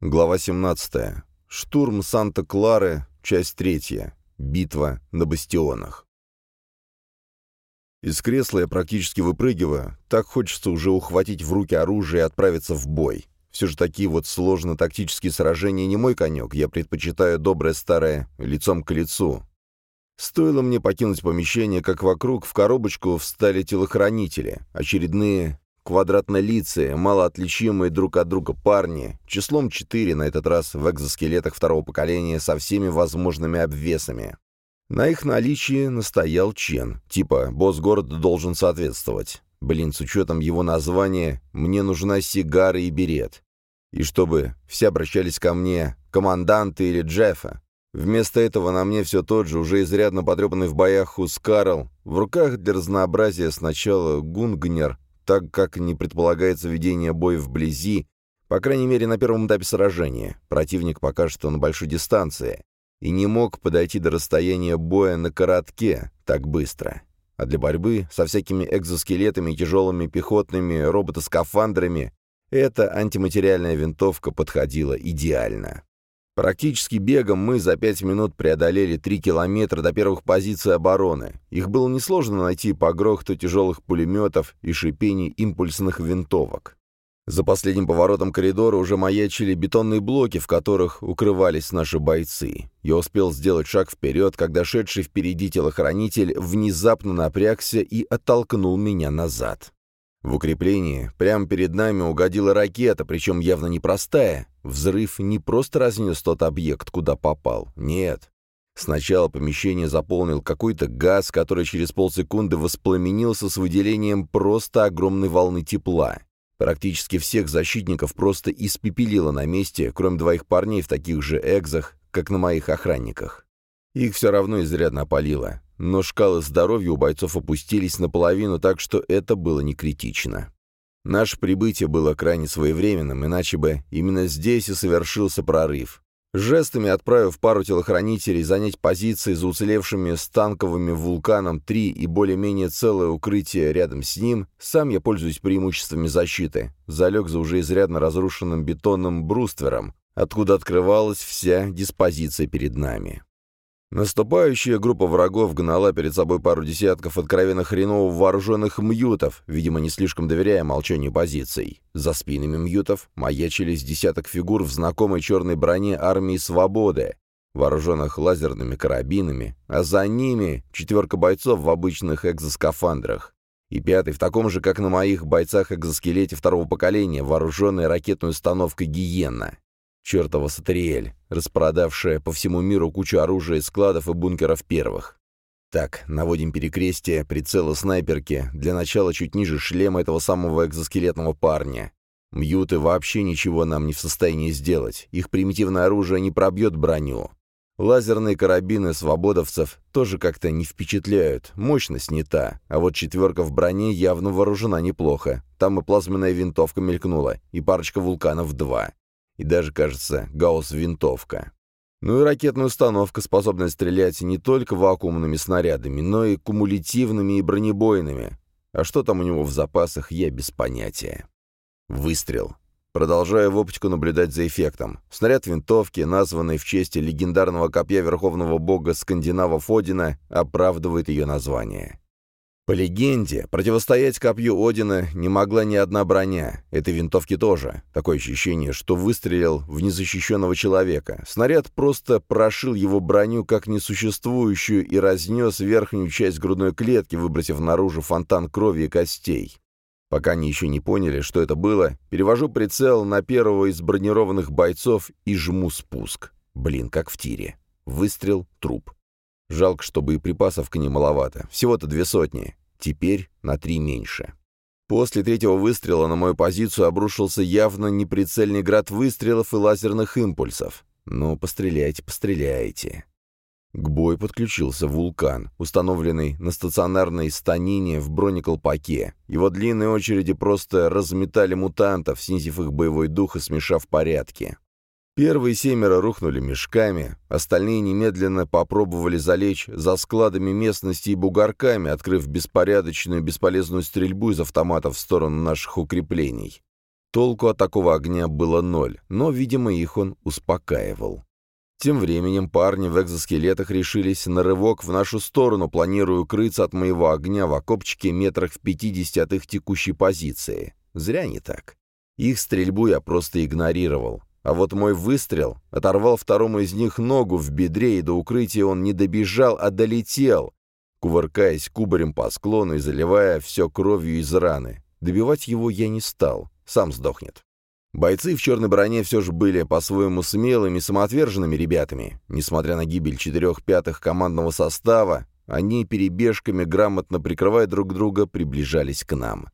Глава 17. Штурм Санта-Клары. Часть 3. Битва на бастионах. Из кресла я практически выпрыгиваю. Так хочется уже ухватить в руки оружие и отправиться в бой. Все же такие вот сложные тактические сражения не мой конек. Я предпочитаю доброе старое лицом к лицу. Стоило мне покинуть помещение, как вокруг в коробочку встали телохранители, очередные Квадратнолицые, малоотличимые друг от друга парни, числом четыре на этот раз в экзоскелетах второго поколения со всеми возможными обвесами. На их наличии настоял Чен, типа «босс города должен соответствовать». Блин, с учетом его названия, мне нужна сигара и берет. И чтобы все обращались ко мне команданты или Джеффа. Вместо этого на мне все тот же, уже изрядно потрепанный в боях Хускарл, в руках для разнообразия сначала Гунгнер, так как не предполагается ведение боя вблизи, по крайней мере на первом этапе сражения. Противник пока что на большой дистанции и не мог подойти до расстояния боя на коротке так быстро. А для борьбы со всякими экзоскелетами и тяжелыми пехотными роботоскафандрами эта антиматериальная винтовка подходила идеально. Практически бегом мы за пять минут преодолели три километра до первых позиций обороны. Их было несложно найти по грохоту тяжелых пулеметов и шипению импульсных винтовок. За последним поворотом коридора уже маячили бетонные блоки, в которых укрывались наши бойцы. Я успел сделать шаг вперед, когда шедший впереди телохранитель внезапно напрягся и оттолкнул меня назад. В укреплении прямо перед нами угодила ракета, причем явно непростая. Взрыв не просто разнес тот объект, куда попал. Нет. Сначала помещение заполнил какой-то газ, который через полсекунды воспламенился с выделением просто огромной волны тепла. Практически всех защитников просто испепелило на месте, кроме двоих парней в таких же экзах, как на моих охранниках. Их все равно изрядно опалило но шкалы здоровья у бойцов опустились наполовину, так что это было не критично. Наше прибытие было крайне своевременным, иначе бы именно здесь и совершился прорыв. Жестами отправив пару телохранителей занять позиции за уцелевшими станковыми вулканом 3 и более-менее целое укрытие рядом с ним, сам я пользуюсь преимуществами защиты. Залег за уже изрядно разрушенным бетонным бруствером, откуда открывалась вся диспозиция перед нами. Наступающая группа врагов гнала перед собой пару десятков откровенно хреново вооруженных мьютов, видимо, не слишком доверяя молчанию позиций. За спинами мьютов маячились десяток фигур в знакомой черной броне армии «Свободы», вооруженных лазерными карабинами, а за ними четверка бойцов в обычных экзоскафандрах. И пятый в таком же, как на моих бойцах-экзоскелете второго поколения, вооруженный ракетной установкой «Гиенна». Чертова Сатериэль, распродавшая по всему миру кучу оружия из складов и бункеров первых. Так, наводим перекрестие, прицела снайперки, для начала чуть ниже шлема этого самого экзоскелетного парня. Мьюты вообще ничего нам не в состоянии сделать, их примитивное оружие не пробьет броню. Лазерные карабины свободовцев тоже как-то не впечатляют, мощность не та, а вот четверка в броне явно вооружена неплохо. Там и плазменная винтовка мелькнула, и парочка вулканов два и даже, кажется, гаусс-винтовка. Ну и ракетная установка, способная стрелять не только вакуумными снарядами, но и кумулятивными и бронебойными. А что там у него в запасах, я без понятия. Выстрел. Продолжаю в оптику наблюдать за эффектом. Снаряд винтовки, названный в честь легендарного копья верховного бога скандинава Фодина, оправдывает ее название. По легенде, противостоять копью Одина не могла ни одна броня. Этой винтовки тоже. Такое ощущение, что выстрелил в незащищенного человека. Снаряд просто прошил его броню как несуществующую и разнес верхнюю часть грудной клетки, выбросив наружу фонтан крови и костей. Пока они еще не поняли, что это было, перевожу прицел на первого из бронированных бойцов и жму спуск. Блин, как в тире. Выстрел — труп. Жалко, что боеприпасов к ним маловато. Всего-то две сотни. Теперь на три меньше. После третьего выстрела на мою позицию обрушился явно неприцельный град выстрелов и лазерных импульсов. Ну, постреляйте, постреляйте. К бою подключился вулкан, установленный на стационарной станине в бронеколпаке. Его длинные очереди просто разметали мутантов, снизив их боевой дух и смешав порядки. Первые семеро рухнули мешками, остальные немедленно попробовали залечь за складами местности и бугорками, открыв беспорядочную бесполезную стрельбу из автоматов в сторону наших укреплений. Толку от такого огня было ноль, но, видимо, их он успокаивал. Тем временем парни в экзоскелетах решились на рывок в нашу сторону, планируя укрыться от моего огня в окопчике метрах в 50 от их текущей позиции. Зря не так. Их стрельбу я просто игнорировал. А вот мой выстрел оторвал второму из них ногу в бедре, и до укрытия он не добежал, а долетел, кувыркаясь кубарем по склону и заливая все кровью из раны. Добивать его я не стал сам сдохнет. Бойцы в черной броне все же были по-своему смелыми, самоотверженными ребятами. Несмотря на гибель четырех пятых командного состава, они перебежками, грамотно прикрывая друг друга, приближались к нам.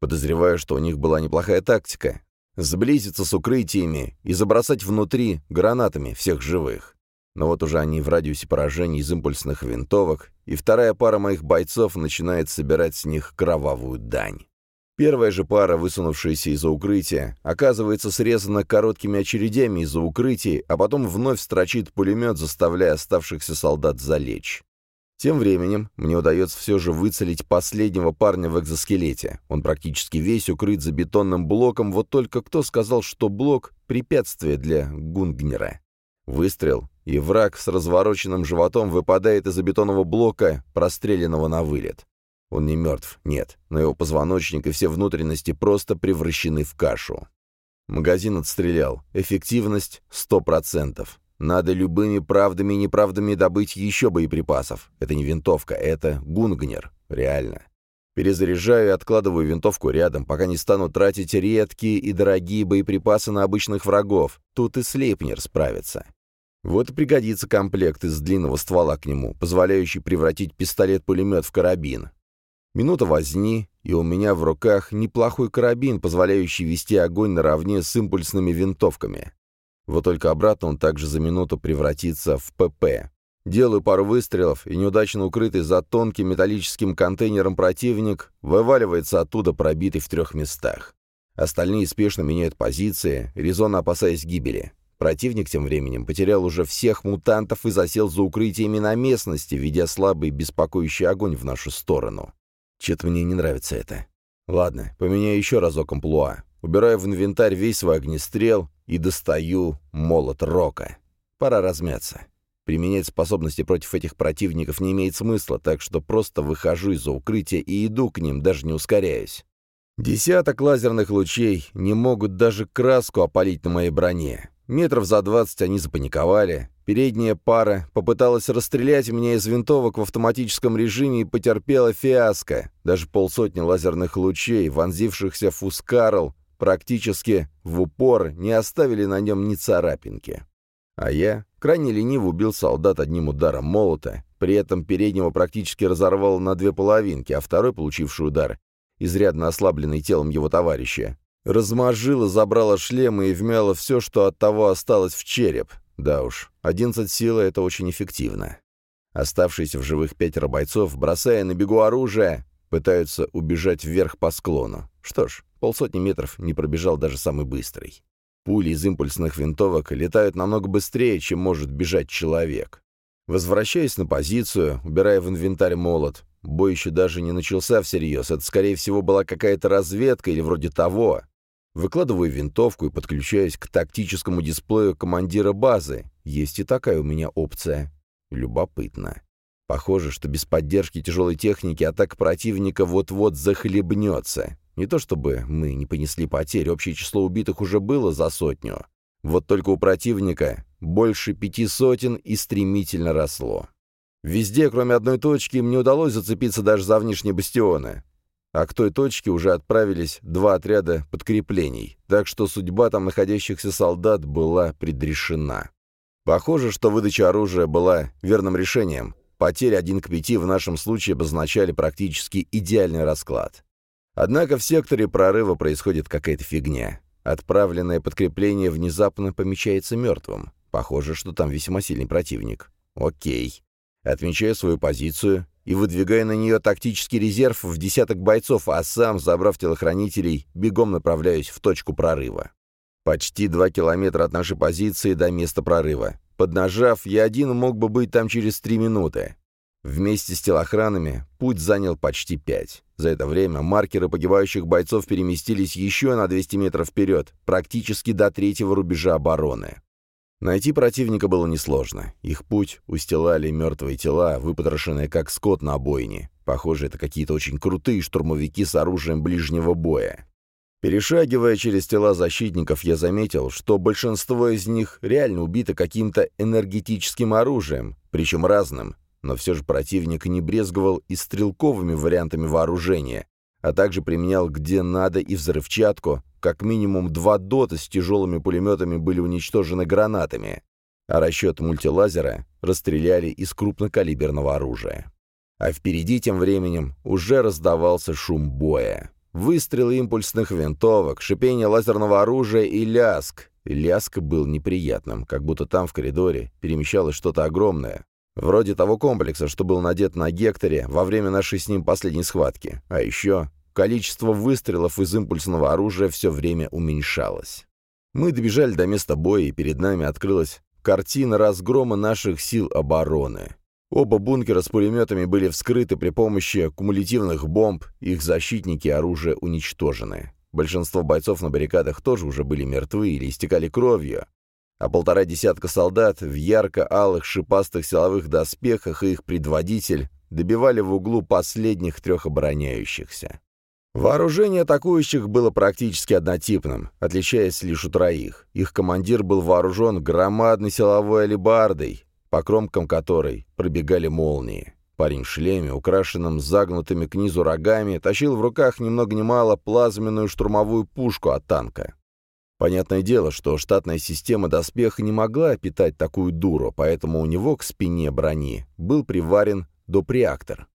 Подозреваю, что у них была неплохая тактика — сблизиться с укрытиями и забросать внутри гранатами всех живых. Но вот уже они в радиусе поражений из импульсных винтовок, и вторая пара моих бойцов начинает собирать с них кровавую дань. Первая же пара, высунувшаяся из-за укрытия, оказывается срезана короткими очередями из-за укрытий, а потом вновь строчит пулемет, заставляя оставшихся солдат залечь. Тем временем мне удается все же выцелить последнего парня в экзоскелете. Он практически весь укрыт за бетонным блоком, вот только кто сказал, что блок — препятствие для Гунгнера. Выстрел, и враг с развороченным животом выпадает из-за бетонного блока, простреленного на вылет. Он не мертв, нет, но его позвоночник и все внутренности просто превращены в кашу. Магазин отстрелял. Эффективность — сто процентов. Надо любыми правдами и неправдами добыть еще боеприпасов. Это не винтовка, это гунгнер. Реально. Перезаряжаю и откладываю винтовку рядом, пока не стану тратить редкие и дорогие боеприпасы на обычных врагов. Тут и Слейпнер справится. Вот и пригодится комплект из длинного ствола к нему, позволяющий превратить пистолет-пулемет в карабин. Минута возни, и у меня в руках неплохой карабин, позволяющий вести огонь наравне с импульсными винтовками. Вот только обратно он также за минуту превратится в ПП. Делаю пару выстрелов, и неудачно укрытый за тонким металлическим контейнером противник вываливается оттуда, пробитый в трех местах. Остальные спешно меняют позиции, резонно опасаясь гибели. Противник тем временем потерял уже всех мутантов и засел за укрытиями на местности, ведя слабый беспокоящий огонь в нашу сторону. Чё-то мне не нравится это. Ладно, поменяю еще разок амплуа. Убираю в инвентарь весь свой огнестрел и достаю молот Рока. Пора размяться. Применять способности против этих противников не имеет смысла, так что просто выхожу из-за укрытия и иду к ним, даже не ускоряясь. Десяток лазерных лучей не могут даже краску опалить на моей броне. Метров за двадцать они запаниковали. Передняя пара попыталась расстрелять меня из винтовок в автоматическом режиме и потерпела фиаско. Даже полсотни лазерных лучей, вонзившихся в Фускарл, практически в упор, не оставили на нем ни царапинки. А я крайне лениво убил солдат одним ударом молота, при этом переднего практически разорвал на две половинки, а второй, получивший удар, изрядно ослабленный телом его товарища, Разможила, забрала шлемы и вмяла все, что от того осталось в череп. Да уж, 11 силы — это очень эффективно. Оставшиеся в живых пятеро бойцов, бросая на бегу оружие, пытаются убежать вверх по склону. Что ж, полсотни метров не пробежал даже самый быстрый. Пули из импульсных винтовок летают намного быстрее, чем может бежать человек. Возвращаясь на позицию, убирая в инвентарь молот, бой еще даже не начался всерьез, это, скорее всего, была какая-то разведка или вроде того. Выкладываю винтовку и подключаюсь к тактическому дисплею командира базы. Есть и такая у меня опция. Любопытно. Похоже, что без поддержки тяжелой техники атака противника вот-вот захлебнется. Не то чтобы мы не понесли потерь, общее число убитых уже было за сотню. Вот только у противника больше пяти сотен и стремительно росло. Везде, кроме одной точки, мне удалось зацепиться даже за внешние бастионы а к той точке уже отправились два отряда подкреплений, так что судьба там находящихся солдат была предрешена. Похоже, что выдача оружия была верным решением. Потери один к пяти в нашем случае обозначали практически идеальный расклад. Однако в секторе прорыва происходит какая-то фигня. Отправленное подкрепление внезапно помечается мертвым. Похоже, что там весьма сильный противник. Окей. Отмечаю свою позицию и выдвигая на нее тактический резерв в десяток бойцов, а сам, забрав телохранителей, бегом направляюсь в точку прорыва. Почти два километра от нашей позиции до места прорыва. Поднажав, я один мог бы быть там через три минуты. Вместе с телохранами путь занял почти пять. За это время маркеры погибающих бойцов переместились еще на 200 метров вперед, практически до третьего рубежа обороны. Найти противника было несложно. Их путь устилали мертвые тела, выпотрошенные как скот на обойне. Похоже, это какие-то очень крутые штурмовики с оружием ближнего боя. Перешагивая через тела защитников, я заметил, что большинство из них реально убито каким-то энергетическим оружием, причем разным, но все же противник не брезговал и стрелковыми вариантами вооружения, а также применял где надо и взрывчатку, как минимум два дота с тяжелыми пулеметами были уничтожены гранатами, а расчет мультилазера расстреляли из крупнокалиберного оружия. А впереди тем временем уже раздавался шум боя. Выстрелы импульсных винтовок, шипение лазерного оружия и ляск. Ляск был неприятным, как будто там в коридоре перемещалось что-то огромное, Вроде того комплекса, что был надет на Гекторе во время нашей с ним последней схватки. А еще количество выстрелов из импульсного оружия все время уменьшалось. Мы добежали до места боя, и перед нами открылась картина разгрома наших сил обороны. Оба бункера с пулеметами были вскрыты при помощи кумулятивных бомб, их защитники оружия уничтожены. Большинство бойцов на баррикадах тоже уже были мертвы или истекали кровью, а полтора десятка солдат в ярко-алых шипастых силовых доспехах и их предводитель добивали в углу последних трех обороняющихся. Вооружение атакующих было практически однотипным, отличаясь лишь у троих. Их командир был вооружен громадной силовой алебардой, по кромкам которой пробегали молнии. Парень в шлеме, украшенном загнутыми к низу рогами, тащил в руках ни много ни мало плазменную штурмовую пушку от танка. Понятное дело, что штатная система доспеха не могла питать такую дуру, поэтому у него к спине брони был приварен допреактор.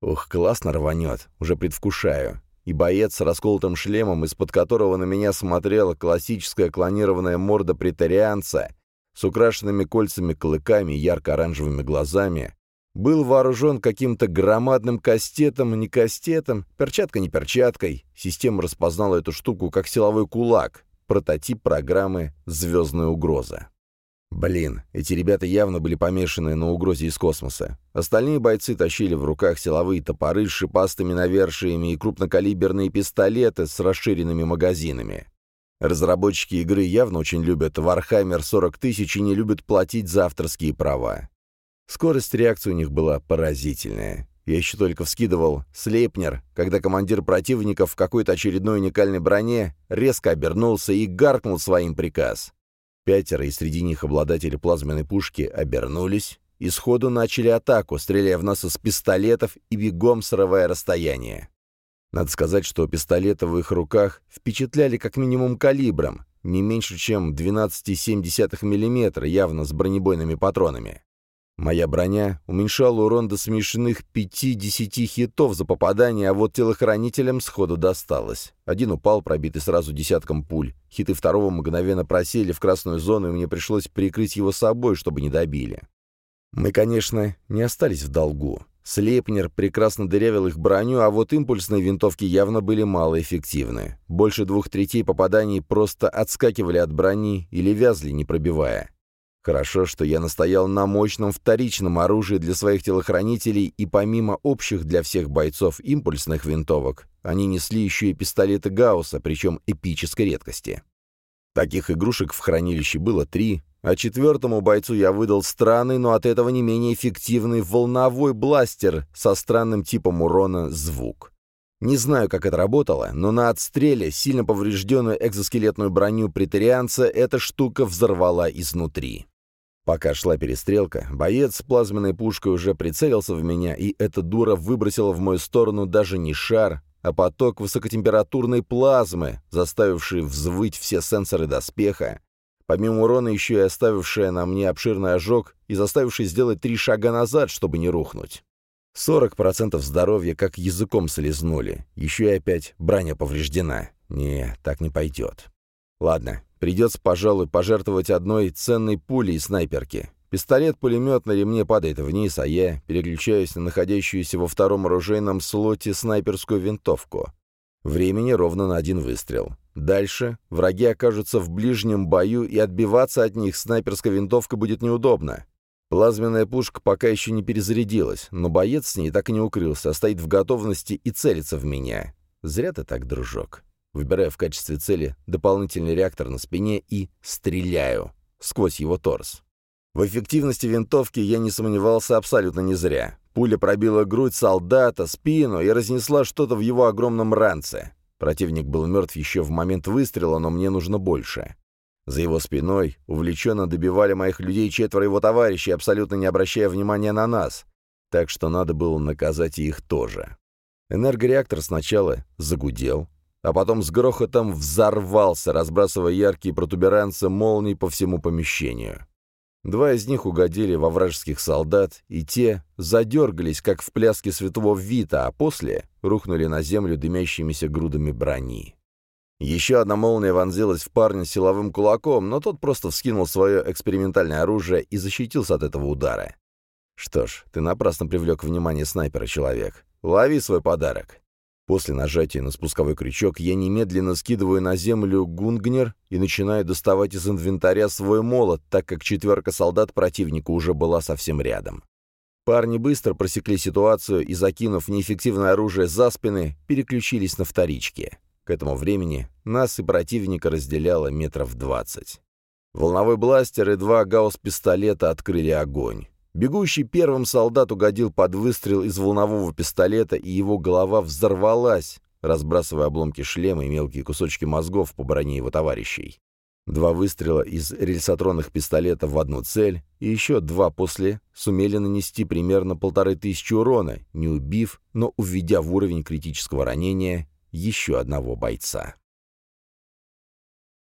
Ух, классно рванет, уже предвкушаю. И боец с расколотым шлемом, из-под которого на меня смотрела классическая клонированная морда претарианца с украшенными кольцами клыками и ярко-оранжевыми глазами, был вооружен каким-то громадным кастетом, не кастетом, перчатка не перчаткой. Система распознала эту штуку как силовой кулак, прототип программы «Звездная угроза». Блин, эти ребята явно были помешаны на угрозе из космоса. Остальные бойцы тащили в руках силовые топоры с шипастыми навершиями и крупнокалиберные пистолеты с расширенными магазинами. Разработчики игры явно очень любят Warhammer 40 тысяч и не любят платить за авторские права. Скорость реакции у них была поразительная. Я еще только вскидывал слепнер, когда командир противника в какой-то очередной уникальной броне резко обернулся и гаркнул своим приказ. Пятеро и среди них обладатели плазменной пушки обернулись и сходу начали атаку, стреляя в нас из пистолетов и бегом срывая расстояние. Надо сказать, что пистолеты в их руках впечатляли как минимум калибром, не меньше, чем 12,7 мм, явно с бронебойными патронами. Моя броня уменьшала урон до смешанных 5-10 хитов за попадание, а вот телохранителям сходу досталось. Один упал, пробитый сразу десятком пуль. Хиты второго мгновенно просели в красную зону, и мне пришлось прикрыть его собой, чтобы не добили. Мы, конечно, не остались в долгу. Слепнер прекрасно дырявил их броню, а вот импульсные винтовки явно были малоэффективны. Больше двух третей попаданий просто отскакивали от брони или вязли, не пробивая. Хорошо, что я настоял на мощном вторичном оружии для своих телохранителей, и помимо общих для всех бойцов импульсных винтовок, они несли еще и пистолеты Гаусса, причем эпической редкости. Таких игрушек в хранилище было три, а четвертому бойцу я выдал странный, но от этого не менее эффективный волновой бластер со странным типом урона «Звук». Не знаю, как это работало, но на отстреле сильно поврежденную экзоскелетную броню претарианца эта штука взорвала изнутри. Пока шла перестрелка, боец с плазменной пушкой уже прицелился в меня, и эта дура выбросила в мою сторону даже не шар, а поток высокотемпературной плазмы, заставивший взвыть все сенсоры доспеха, помимо урона еще и оставившая на мне обширный ожог и заставивший сделать три шага назад, чтобы не рухнуть. 40% здоровья как языком слезнули, еще и опять броня повреждена. Не, так не пойдет. Ладно, Придется, пожалуй, пожертвовать одной ценной пулей снайперки. Пистолет-пулемет на ремне падает вниз, а я переключаюсь на находящуюся во втором оружейном слоте снайперскую винтовку. Времени ровно на один выстрел. Дальше враги окажутся в ближнем бою, и отбиваться от них снайперская винтовка будет неудобно. Плазменная пушка пока еще не перезарядилась, но боец с ней так и не укрылся, а стоит в готовности и целится в меня. Зря ты так, дружок. Выбираю в качестве цели дополнительный реактор на спине и стреляю сквозь его торс. В эффективности винтовки я не сомневался абсолютно не зря. Пуля пробила грудь солдата, спину и разнесла что-то в его огромном ранце. Противник был мертв еще в момент выстрела, но мне нужно больше. За его спиной увлеченно добивали моих людей четверо его товарищей, абсолютно не обращая внимания на нас. Так что надо было наказать и их тоже. Энергореактор сначала загудел, а потом с грохотом взорвался, разбрасывая яркие протуберанцы молний по всему помещению. Два из них угодили во вражеских солдат, и те задергались, как в пляске святого Вита, а после рухнули на землю дымящимися грудами брони. Еще одна молния вонзилась в парня силовым кулаком, но тот просто вскинул свое экспериментальное оружие и защитился от этого удара. Что ж, ты напрасно привлек внимание снайпера, человек. Лови свой подарок. После нажатия на спусковой крючок я немедленно скидываю на землю гунгнер и начинаю доставать из инвентаря свой молот, так как четверка солдат противника уже была совсем рядом. Парни быстро просекли ситуацию и, закинув неэффективное оружие за спины, переключились на вторички. К этому времени нас и противника разделяло метров двадцать. Волновой бластер и два гаусс-пистолета открыли огонь. Бегущий первым солдат угодил под выстрел из волнового пистолета, и его голова взорвалась, разбрасывая обломки шлема и мелкие кусочки мозгов по броне его товарищей. Два выстрела из рельсотронных пистолетов в одну цель, и еще два после сумели нанести примерно полторы тысячи урона, не убив, но уведя в уровень критического ранения еще одного бойца.